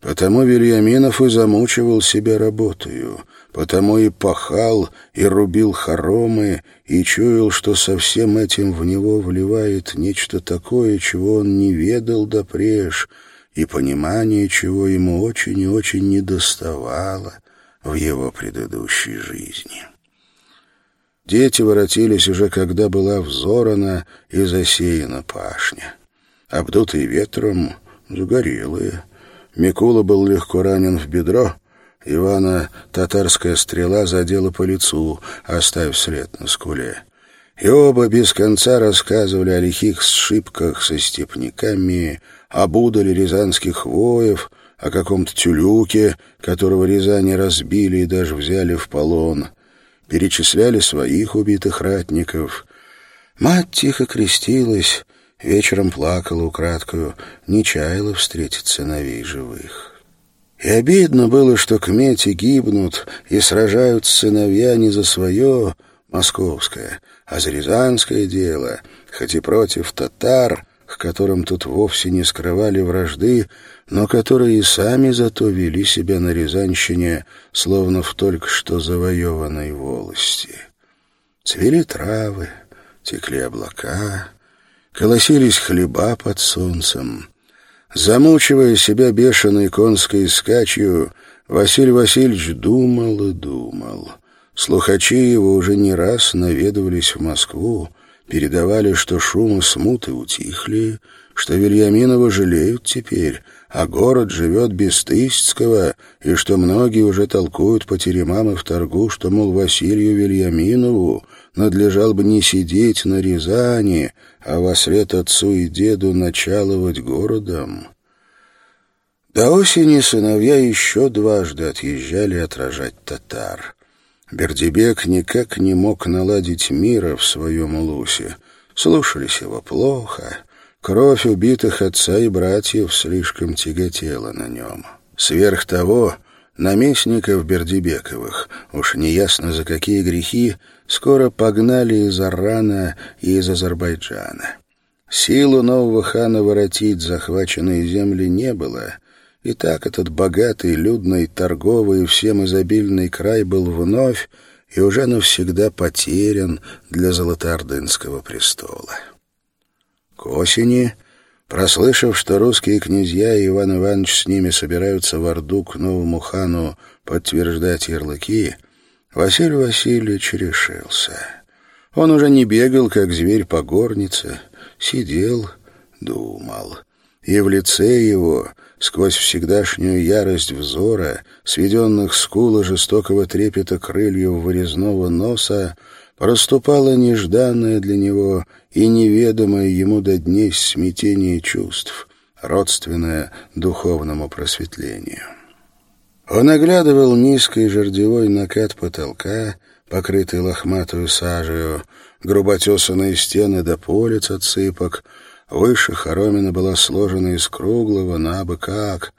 Потому Вильяминов и замучивал себя работою, потому и пахал, и рубил хоромы, и чуял, что со всем этим в него вливает нечто такое, чего он не ведал допреж, и понимание, чего ему очень и очень недоставало в его предыдущей жизни. Дети воротились уже, когда была взорана и засеяна пашня. Обдутые ветром, загорелые, Микула был легко ранен в бедро. Ивана татарская стрела задела по лицу, оставив след на скуле. И оба без конца рассказывали о лихих сшибках со степняками, об удале рязанских воев, о каком-то тюлюке, которого рязане разбили и даже взяли в полон. Перечисляли своих убитых ратников. Мать тихо крестилась, Вечером плакала украдкою, не чаяла встретить сыновей живых. И обидно было, что к мете гибнут и сражаются сыновья не за свое московское, а за рязанское дело, хоть и против татар, к которым тут вовсе не скрывали вражды, но которые и сами зато вели себя на Рязанщине, словно в только что завоеванной волости. Цвели травы, текли облака, Колосились хлеба под солнцем. Замучивая себя бешеной конской скачью, Василий Васильевич думал и думал. Слухачи его уже не раз наведывались в Москву, передавали, что шумы смуты утихли, что Вильяминова жалеют теперь, а город живет без Тысяцкого, и что многие уже толкуют по теремам и в торгу, что, мол, Василию Вильяминову надлежал бы не сидеть на Рязани, а во след отцу и деду началовать городом. До осени сыновья еще дважды отъезжали отражать татар. Бердебек никак не мог наладить мира в своем улусе. Слушались его плохо. Кровь убитых отца и братьев слишком тяготела на нем. Сверх того, наместников Бердебековых, уж неясно за какие грехи, скоро погнали из Арана и из Азербайджана. Силу нового хана воротить захваченные земли не было, И так этот богатый, людный, торговый, всем изобильный край был вновь и уже навсегда потерян для Золотоордынского престола. К осени, прослышав, что русские князья и Иван Иванович с ними собираются в Орду к новому хану подтверждать ярлыки, Василий Васильевич решился. Он уже не бегал, как зверь по горнице, сидел, думал. И в лице его сквозь всегдашнюю ярость взора, сведенных скул и жестокого трепета крыльев вырезного носа, проступало нежданное для него и неведомое ему до дней смятение чувств, родственное духовному просветлению. Он оглядывал низкий жердевой накат потолка, покрытый лохматую сажею, груботесанные стены до полец отсыпок — Выше хоромина была сложена из круглого на абы как.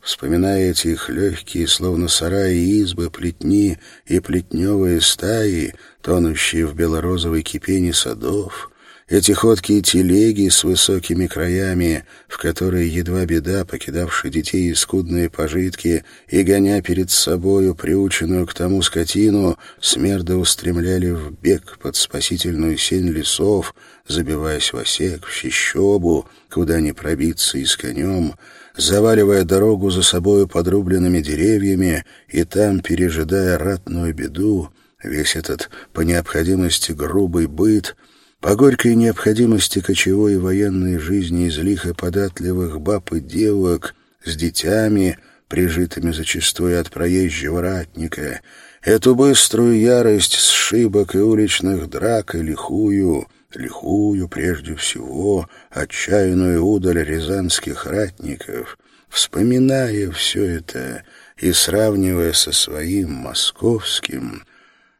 Вспоминая эти их легкие, словно сараи избы, плетни и плетневые стаи, тонущие в белорозовой кипени садов, эти ходкие телеги с высокими краями, в которые едва беда, покидавшая детей и скудные пожитки, и гоня перед собою приученную к тому скотину, смердо устремляли в бег под спасительную сень лесов, забиваясь в осек, в щищобу, куда не пробиться и с конем, заваливая дорогу за собою подрубленными деревьями и там, пережидая ратную беду, весь этот по необходимости грубый быт — по горькой необходимости кочевой и военной жизни из лихо податливых баб и девок с детьми, прижитыми зачастую от проезжего ратника, эту быструю ярость сшибок и уличных драк и лихую, лихую прежде всего, отчаянную удаль рязанских ратников, вспоминая все это и сравнивая со своим московским,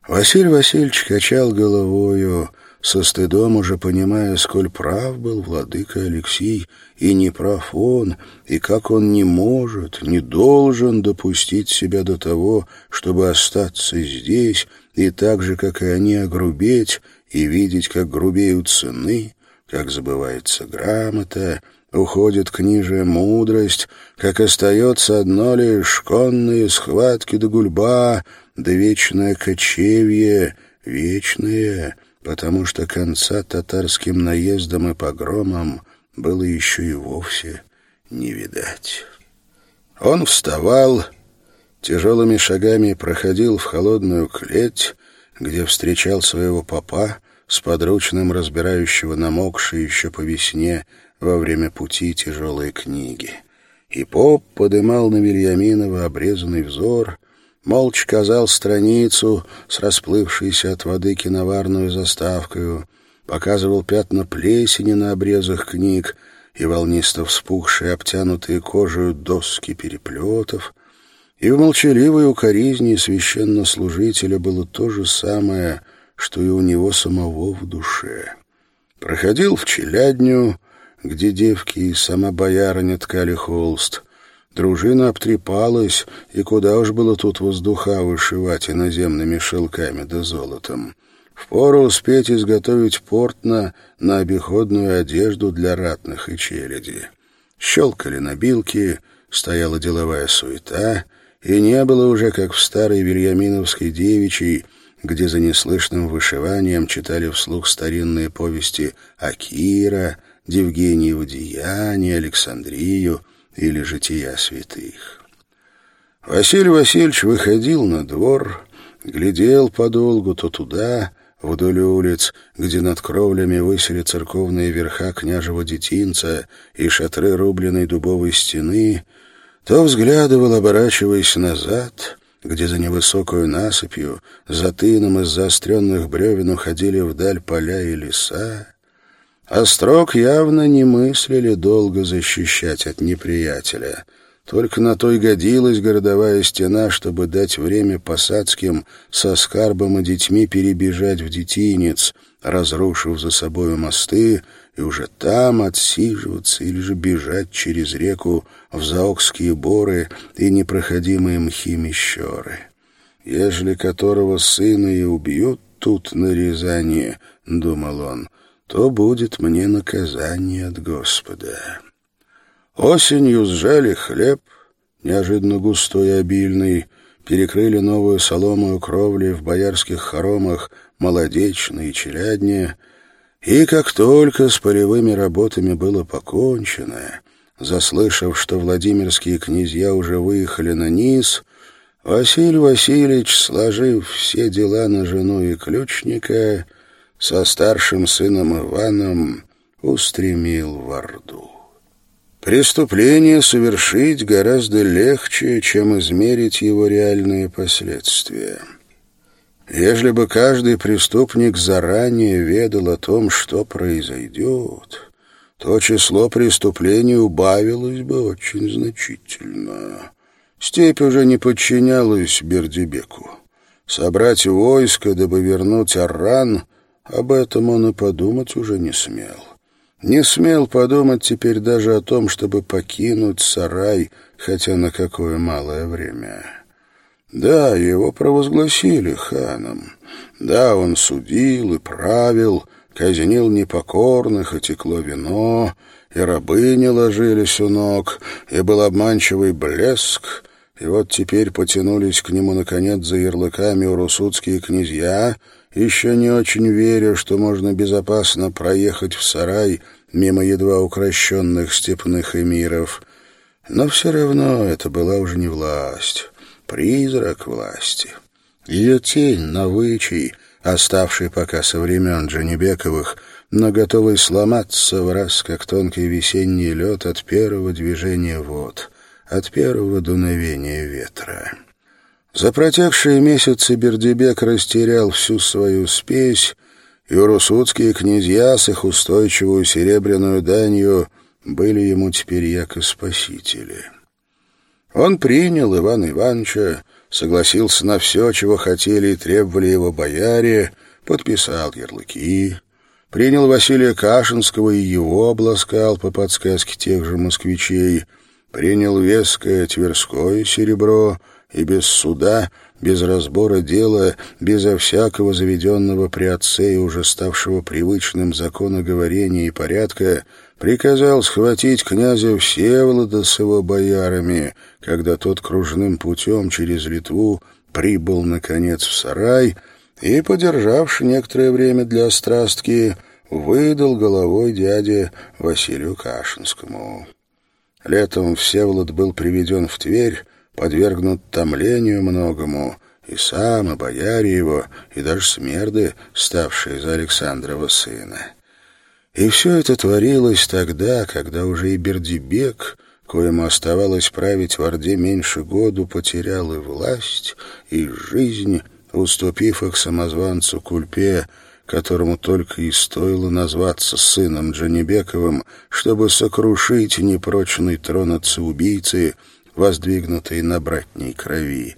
Василий Васильевич качал головою, со стыдом уже понимая, сколь прав был владыка Алексей, и не прав он, и как он не может, не должен допустить себя до того, чтобы остаться здесь, и так же, как и они, огрубеть, и видеть, как грубеют сыны, как забывается грамота, уходит книжная мудрость, как остается одно лишь конные схватки до гульба, да вечное кочевье, вечное — потому что конца татарским наездом и погромом было еще и вовсе не видать. Он вставал, тяжелыми шагами проходил в холодную клеть, где встречал своего папа с подручным разбирающего намокшие еще по весне во время пути тяжелые книги. И поп подымал на Вильяминова обрезанный взор — молча казал страницу с расплывшейся от воды киноварную заставкой, показывал пятна плесени на обрезах книг и волнисто вспухшие, обтянутые кожей доски переплетов, и в молчаливой укоризне священнослужителя было то же самое, что и у него самого в душе. Проходил в челядню, где девки и сама боярыня ткали холст — Дружина обтрепалась, и куда уж было тут воздуха вышивать иноземными шелками да золотом. Впору успеть изготовить портно на обиходную одежду для ратных и челяди. Щелкали набилки, стояла деловая суета, и не было уже, как в старой Вильяминовской девичьей, где за неслышным вышиванием читали вслух старинные повести Акира, Евгению Деяния, Александрию, или жития святых. Василий Васильевич выходил на двор, глядел подолгу то туда, вдоль улиц, где над кровлями высели церковные верха княжего детинца и шатры рубленной дубовой стены, то взглядывал, оборачиваясь назад, где за невысокую насыпью, за тыном из заостренных бревен уходили вдаль поля и леса, Острог явно не мыслили долго защищать от неприятеля. Только на то и годилась городовая стена, чтобы дать время посадским со скарбом и детьми перебежать в детинец, разрушив за собою мосты, и уже там отсиживаться или же бежать через реку в Заокские боры и непроходимые мхи-мещеры. Ежели которого сына и убьют тут на Рязани, — думал он, — то будет мне наказание от Господа. Осенью сжали хлеб, неожиданно густой и обильный, перекрыли новую соломую кровли в боярских хоромах молодечные и челяднее, и как только с полевыми работами было покончено, заслышав, что Владимирские князья уже выехали на низ, Василий Васильевич, сложив все дела на жену и ключника, со старшим сыном Иваном устремил в Орду. Преступление совершить гораздо легче, чем измерить его реальные последствия. Ежели бы каждый преступник заранее ведал о том, что произойдет, то число преступлений убавилось бы очень значительно. Степь уже не подчинялась Бердибеку. Собрать войско, дабы вернуть Арран, об этом он и подумать уже не смел. Не смел подумать теперь даже о том, чтобы покинуть сарай, хотя на какое малое время. Да, его провозгласили ханом. Да, он судил и правил, казнил непокорных, и текло вино, и рабыни ложились у ног, и был обманчивый блеск, и вот теперь потянулись к нему, наконец, за ярлыками урусутские князья, еще не очень веря, что можно безопасно проехать в сарай мимо едва укращенных степных эмиров. Но все равно это была уже не власть, призрак власти. Ее тень, навычий, оставший пока со времен Джанибековых, но готовый сломаться в раз, как тонкий весенний лед от первого движения вод — от первого дуновения ветра. За протекшие месяцы Бердебек растерял всю свою спесь, и урусутские князья с их устойчивую серебряную данью были ему теперь яко спасители. Он принял Ивана Ивановича, согласился на все, чего хотели и требовали его бояре, подписал ярлыки, принял Василия Кашинского и его обласкал по подсказке тех же москвичей — принял веское Тверское серебро и без суда, без разбора дела, безо всякого заведенного при отце и уже ставшего привычным законоговорения и порядка, приказал схватить князя Всеволода с его боярами, когда тот кружным путем через Литву прибыл, наконец, в сарай и, подержавши некоторое время для страстки, выдал головой дяде Василию Кашинскому. Летом Всеволод был приведен в Тверь, подвергнут томлению многому, и сам, и бояре его, и даже смерды, ставшие за Александрова сына. И все это творилось тогда, когда уже и Бердибек, коему оставалось править в Орде меньше году, потерял и власть, и жизнь, уступив их самозванцу Кульпе, которому только и стоило назваться сыном Джанибековым, чтобы сокрушить непрочный трон отца-убийцы, воздвигнутый на братней крови.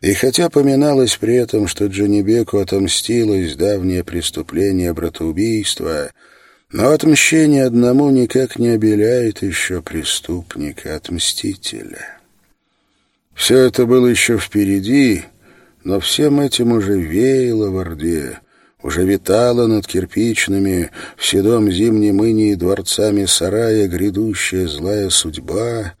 И хотя поминалось при этом, что Джанибеку отомстилось давнее преступление братоубийства, но отмщение одному никак не обеляет еще преступника-отмстителя. Все это было еще впереди, но всем этим уже веяло в Орде, уже витала над кирпичными, в седом зимнем инии дворцами сарая грядущая злая судьба,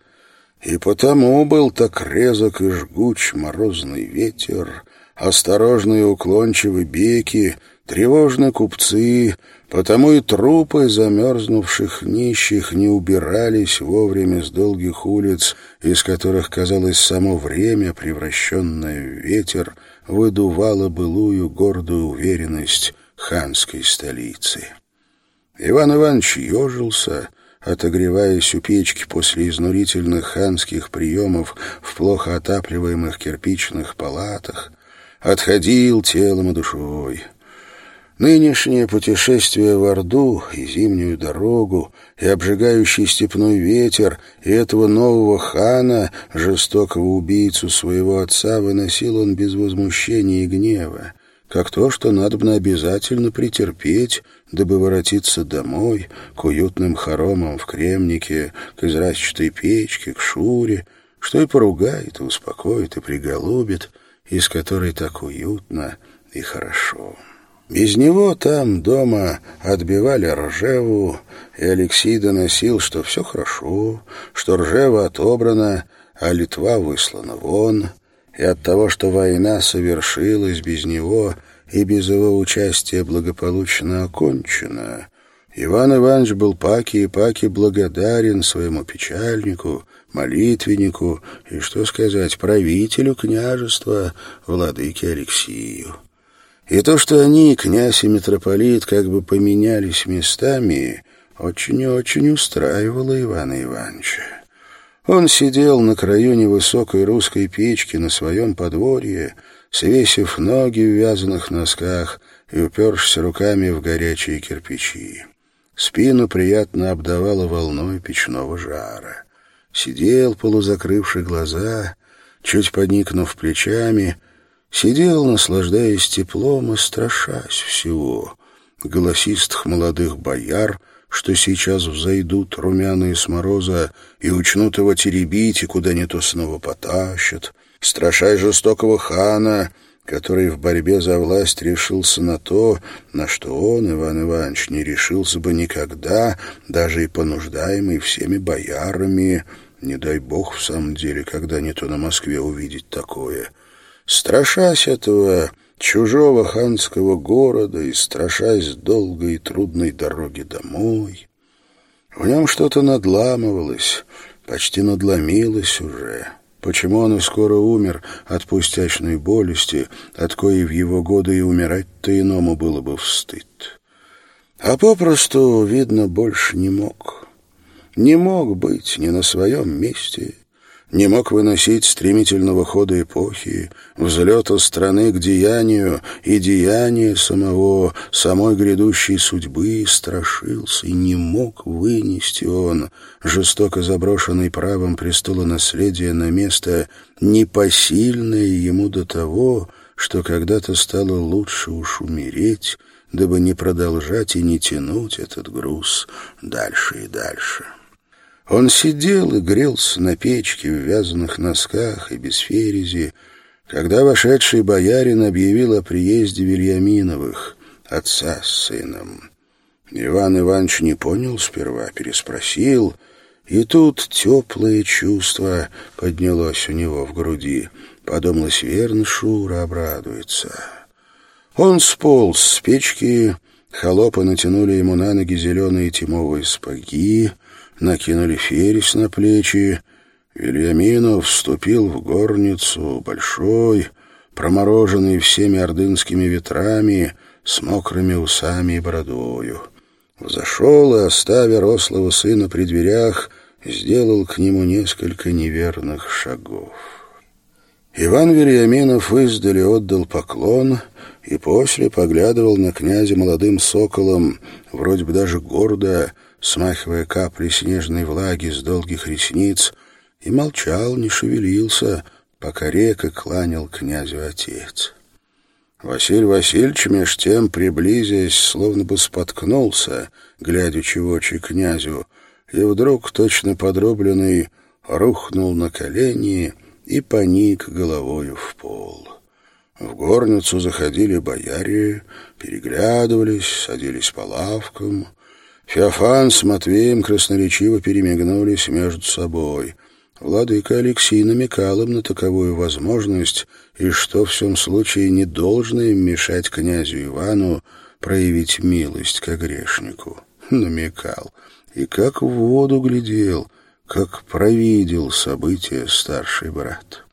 и потому был так резок и жгуч морозный ветер, осторожные уклончивые беки, тревожные купцы, потому и трупы замерзнувших нищих не убирались вовремя с долгих улиц, из которых, казалось, само время, превращенное в ветер, выдувало былую гордую уверенность ханской столицы. Иван Иванович ежился, отогреваясь у печки после изнурительных ханских приемов в плохо отапливаемых кирпичных палатах, отходил телом и душой. Нынешнее путешествие в Орду и зимнюю дорогу, и обжигающий степной ветер, и этого нового хана, жестокого убийцу своего отца, выносил он без возмущения и гнева, как то, что надобно обязательно претерпеть, дабы воротиться домой, к уютным хоромам в Кремнике, к израсчатой печке, к Шуре, что и поругает, и успокоит, и приголубит, из которой так уютно и хорошо. Без него там, дома, отбивали Ржеву, и Алексей доносил, что все хорошо, что Ржева отобрана, а Литва выслана вон, и от того, что война совершилась без него и без его участия благополучно окончена, Иван Иванович был Паки и Паки благодарен своему печальнику, молитвеннику и, что сказать, правителю княжества, владыке Алексию. И то, что они, князь и митрополит, как бы поменялись местами, очень и очень устраивало Ивана Ивановича. Он сидел на краю невысокой русской печки на своем подворье, свесив ноги в вязаных носках и упершись руками в горячие кирпичи. Спину приятно обдавало волной печного жара. Сидел, полузакрывший глаза, чуть подникнув плечами, сидел, наслаждаясь теплом и страшась всего. Голосистых молодых бояр — что сейчас взойдут румяные с мороза и учнут его теребить, и куда не то снова потащат. Страшай жестокого хана, который в борьбе за власть решился на то, на что он, Иван Иванович, не решился бы никогда, даже и понуждаемый всеми боярами, не дай бог в самом деле, когда не то на Москве увидеть такое. Страшась этого чужого ханского города и страшась долгой и трудной дороги домой. В нем что-то надламывалось, почти надломилось уже. Почему он и скоро умер от пустячной болести, от коей в его годы и умирать-то иному было бы встыд. А попросту, видно, больше не мог. Не мог быть ни на своем месте, не мог выносить стремительного хода эпохи, взлета страны к деянию и деяния самого, самой грядущей судьбы, страшился, и не мог вынести он, жестоко заброшенный правом престола наследия на место, непосильное ему до того, что когда-то стало лучше уж умереть, дабы не продолжать и не тянуть этот груз дальше и дальше. Он сидел и грелся на печке в вязаных носках и без ферези, когда вошедший боярин объявил о приезде Вильяминовых, отца с сыном. Иван Иванович не понял сперва, переспросил, и тут теплое чувство поднялось у него в груди. Подумалось, верно, Шура обрадуется. Он сполз с печки, холопы натянули ему на ноги зеленые тимовые спаги, накинули фересь на плечи. Вильяминов вступил в горницу, большой, промороженный всеми ордынскими ветрами, с мокрыми усами и бородою. Взошел и, оставя рослого сына при дверях, сделал к нему несколько неверных шагов. Иван Вильяминов издали отдал поклон и после поглядывал на князя молодым соколом, вроде бы даже гордо, смахивая капли снежной влаги с долгих ресниц, и молчал, не шевелился, пока река кланял князю отец. Василий Васильевич меж тем, приблизясь, словно бы споткнулся, глядячи в очи князю, и вдруг, точно подробленный, рухнул на колени и поник головою в пол. В горницу заходили бояре, переглядывались, садились по лавкам — Феофан с Матвеем красноречиво перемигнулись между собой. Владыка Алексей намекал им на таковую возможность, и что в всем случае не должно им мешать князю Ивану проявить милость к грешнику. Намекал. И как в воду глядел, как провидел события старший брат.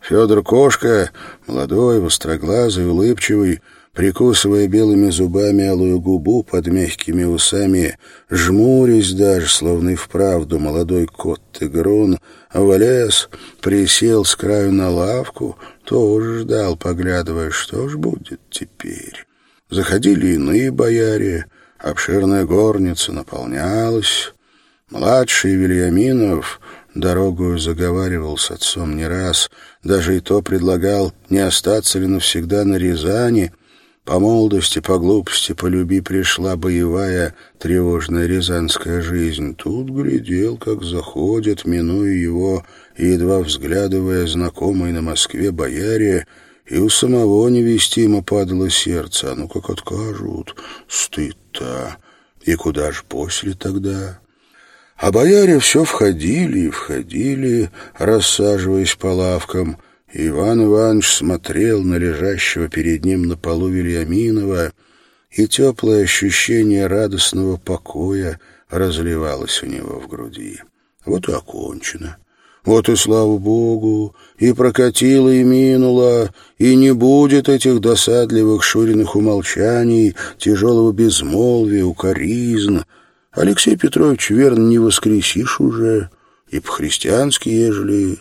Федор Кошка, молодой, востроглазый, улыбчивый, прикусывая белыми зубами алую губу под мягкими усами, жмурясь даже, словно и вправду молодой кот-тигрун, влез, присел с краю на лавку, тоже ждал, поглядывая, что ж будет теперь. Заходили иные бояре, обширная горница наполнялась. Младший Вильяминов дорогую заговаривал с отцом не раз, даже и то предлагал, не остаться ли навсегда на Рязани — по молодости, по глупости, по люби пришла боевая, тревожная рязанская жизнь. Тут глядел, как заходят, минуя его, едва взглядывая знакомые на Москве бояре, и у самого невестимо падало сердце. А ну как откажут, стыд-то. И куда ж после тогда? А бояре все входили и входили, рассаживаясь по лавкам. Иван Иванович смотрел на лежащего перед ним на полу Вильяминова, и теплое ощущение радостного покоя разливалось у него в груди. Вот и окончено. Вот и слава Богу, и прокатило, и минуло, и не будет этих досадливых шуриных умолчаний, тяжелого безмолвия, укоризн. Алексей Петрович, верно, не воскресишь уже, и по-христиански, ежели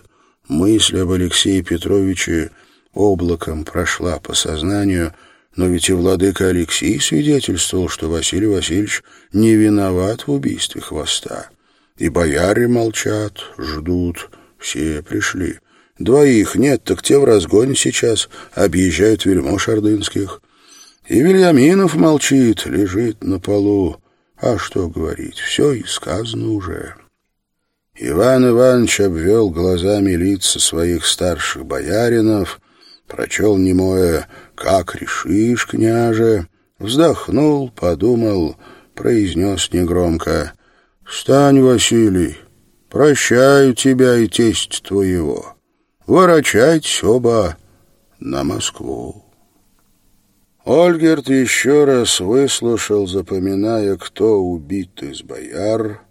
мысль об Алексее Петровиче облаком прошла по сознанию, но ведь и владыка Алексей свидетельствовал, что Василий Васильевич не виноват в убийстве хвоста. И бояре молчат, ждут, все пришли. Двоих нет, так те в разгоне сейчас объезжают вельмож ордынских. И Вильяминов молчит, лежит на полу. А что говорить, все и сказано уже. Иван Иванович обвел глазами лица своих старших бояринов, прочел немое «Как решишь, княже?» Вздохнул, подумал, произнес негромко «Встань, Василий, прощаю тебя и тесть твоего. Ворочайтесь оба на Москву». Ольгерт еще раз выслушал, запоминая, кто убит из бояр,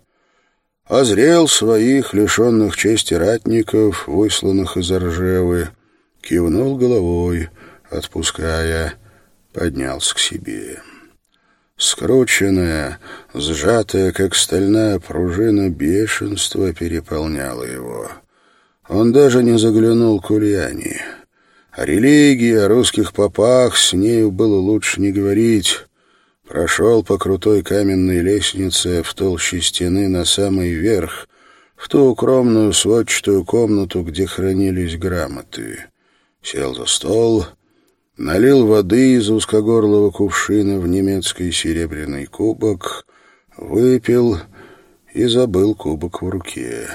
озрел своих, лишенных чести ратников, высланных из Оржевы, кивнул головой, отпуская, поднялся к себе. Скрученное, сжатое, как стальная пружина, бешенство переполняло его. Он даже не заглянул к Ульяне. О религии, о русских попах с нею было лучше не говорить. Прошел по крутой каменной лестнице в толще стены на самый верх, в ту укромную сводчатую комнату, где хранились грамоты. Сел за стол — налил воды из узкогорлого кувшина в немецкий серебряный кубок, выпил и забыл кубок в руке.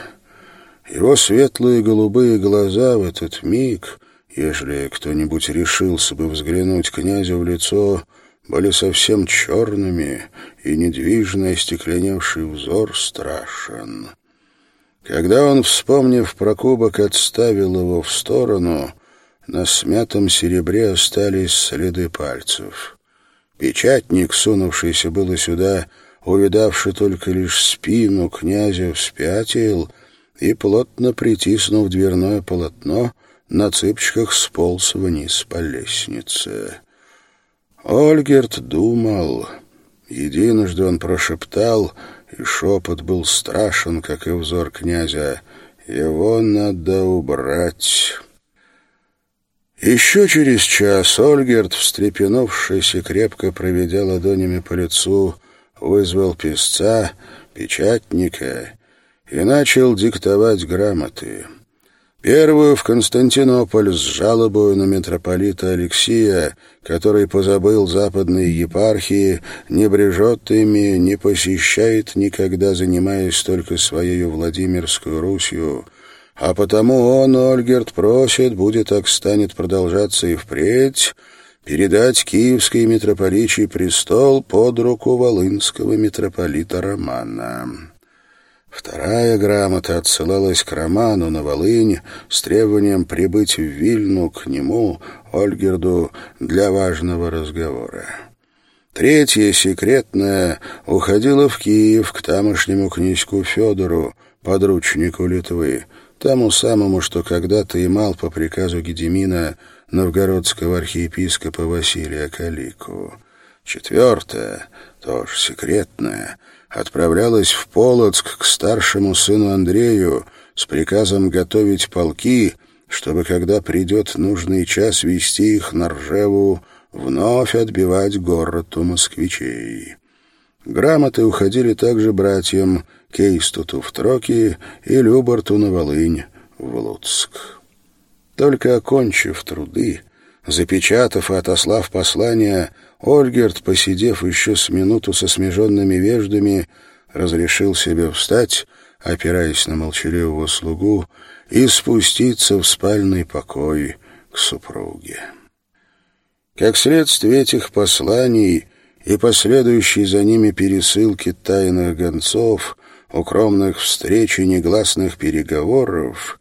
Его светлые голубые глаза в этот миг, ежели кто-нибудь решился бы взглянуть князю в лицо, были совсем черными, и недвижный остекленевший взор страшен. Когда он, вспомнив про кубок, отставил его в сторону — на смятом серебре остались следы пальцев. Печатник, сунувшийся было сюда, увидавший только лишь спину князя, вспятил и, плотно притиснув дверное полотно, на цыпочках сполз вниз по лестнице. Ольгерт думал. Единожды он прошептал, и шепот был страшен, как и взор князя. «Его надо убрать». Еще через час Ольгерт, встрепенувшись и крепко проведя ладонями по лицу, вызвал писца, печатника и начал диктовать грамоты. Первую в Константинополь с жалобою на митрополита Алексия, который позабыл западные епархии, не брежет ими, не посещает никогда, занимаясь только своей Владимирской Русью, а потому он, Ольгерт, просит, будет так станет продолжаться и впредь, передать киевской митрополичий престол под руку волынского митрополита Романа. Вторая грамота отсылалась к Роману на Волынь с требованием прибыть в Вильну к нему, Ольгерду, для важного разговора. Третья, секретная, уходила в Киев к тамошнему князьку Федору, подручнику Литвы, тому самому, что когда-то имал по приказу Гедемина новгородского архиепископа Василия Калику. Четвертое, тоже секретное, отправлялась в Полоцк к старшему сыну Андрею с приказом готовить полки, чтобы, когда придет нужный час, вести их на Ржеву, вновь отбивать город у москвичей. Грамоты уходили также братьям Кейстуту в Троки и Любарту на Волынь в Луцк. Только окончив труды, запечатав и отослав послание, Ольгерт, посидев еще с минуту со смеженными веждами, разрешил себе встать, опираясь на молчаливого слугу, и спуститься в спальный покой к супруге. Как следствие этих посланий и последующей за ними пересылки тайных гонцов, укромных встреч и негласных переговоров,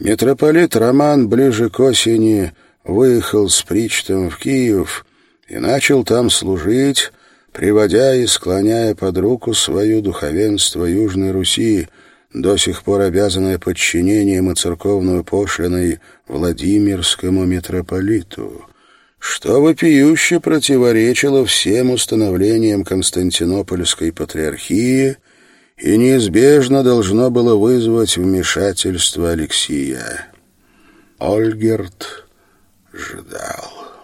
митрополит Роман ближе к осени выехал с Причтом в Киев и начал там служить, приводя и склоняя под руку свою духовенство Южной Руси, до сих пор обязанное подчинением и церковную пошлиной Владимирскому митрополиту что вопиюще противоречило всем установлениям Константинопольской патриархии и неизбежно должно было вызвать вмешательство Алексия. Ольгерт ждал.